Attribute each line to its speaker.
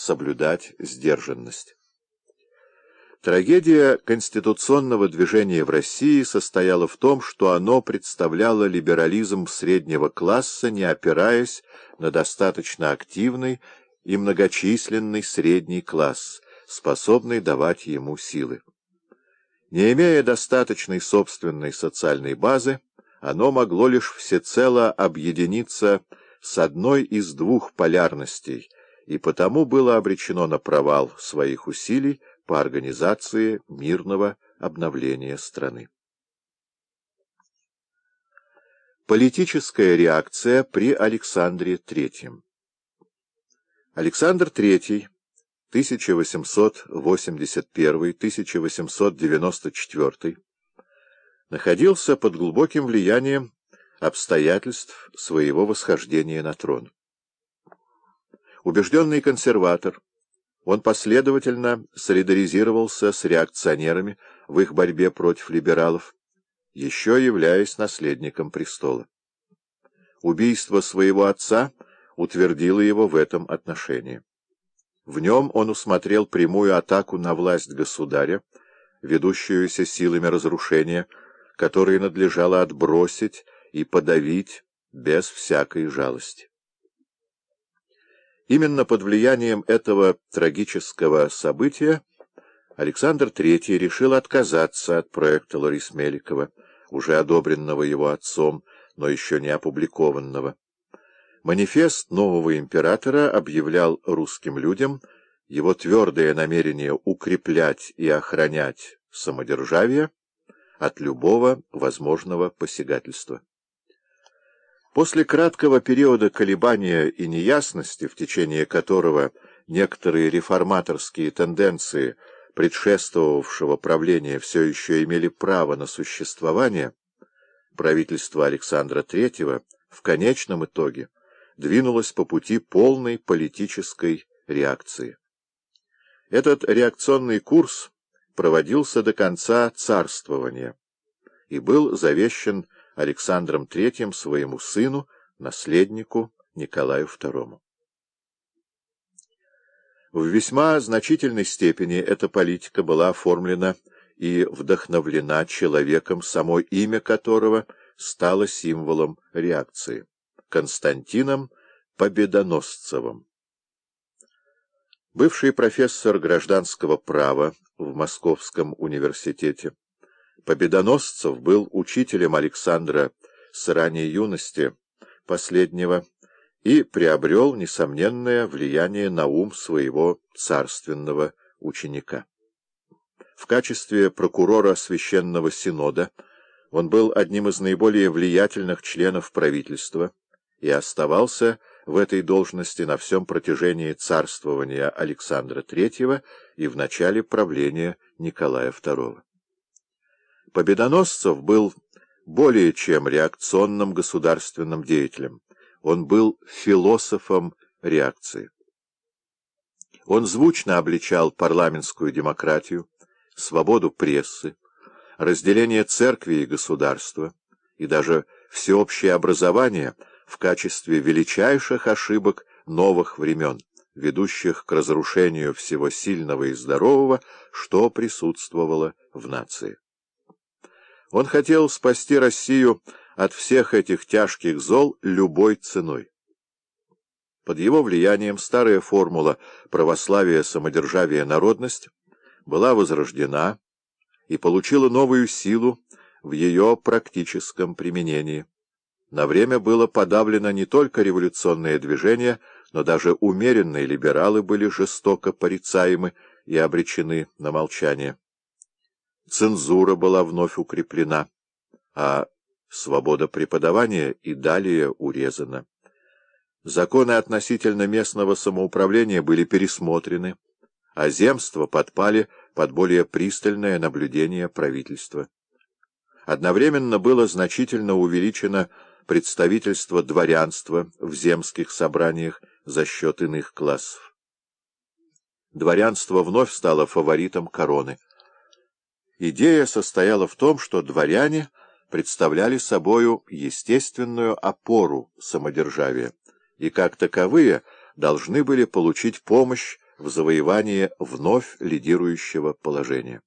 Speaker 1: соблюдать сдержанность. Трагедия конституционного движения в России состояла в том, что оно представляло либерализм среднего класса, не опираясь на достаточно активный и многочисленный средний класс, способный давать ему силы. Не имея достаточной собственной социальной базы, оно могло лишь всецело объединиться с одной из двух полярностей и потому было обречено на провал своих усилий по организации мирного обновления страны. Политическая реакция при Александре III Александр III 1881-1894 находился под глубоким влиянием обстоятельств своего восхождения на трон. Убежденный консерватор, он последовательно солидаризировался с реакционерами в их борьбе против либералов, еще являясь наследником престола. Убийство своего отца утвердило его в этом отношении. В нем он усмотрел прямую атаку на власть государя, ведущуюся силами разрушения, которые надлежало отбросить и подавить без всякой жалости. Именно под влиянием этого трагического события Александр III решил отказаться от проекта Ларис Меликова, уже одобренного его отцом, но еще не опубликованного. Манифест нового императора объявлял русским людям его твердое намерение укреплять и охранять самодержавие от любого возможного посягательства. После краткого периода колебания и неясности, в течение которого некоторые реформаторские тенденции предшествовавшего правления все еще имели право на существование, правительство Александра III в конечном итоге двинулось по пути полной политической реакции. Этот реакционный курс проводился до конца царствования и был завещен Александром III своему сыну, наследнику Николаю II. В весьма значительной степени эта политика была оформлена и вдохновлена человеком, само имя которого стало символом реакции — Константином Победоносцевым. Бывший профессор гражданского права в Московском университете, Победоносцев был учителем Александра с ранней юности последнего и приобрел несомненное влияние на ум своего царственного ученика. В качестве прокурора Священного Синода он был одним из наиболее влиятельных членов правительства и оставался в этой должности на всем протяжении царствования Александра III и в начале правления Николая II. Победоносцев был более чем реакционным государственным деятелем. Он был философом реакции. Он звучно обличал парламентскую демократию, свободу прессы, разделение церкви и государства и даже всеобщее образование в качестве величайших ошибок новых времен, ведущих к разрушению всего сильного и здорового, что присутствовало в нации. Он хотел спасти Россию от всех этих тяжких зол любой ценой. Под его влиянием старая формула православия, самодержавия, народность была возрождена и получила новую силу в ее практическом применении. На время было подавлено не только революционное движение, но даже умеренные либералы были жестоко порицаемы и обречены на молчание цензура была вновь укреплена, а свобода преподавания и далее урезана. Законы относительно местного самоуправления были пересмотрены, а земства подпали под более пристальное наблюдение правительства. Одновременно было значительно увеличено представительство дворянства в земских собраниях за счет иных классов. Дворянство вновь стало фаворитом короны. Идея состояла в том, что дворяне представляли собою естественную опору самодержавия и, как таковые, должны были получить помощь в завоевании вновь лидирующего положения.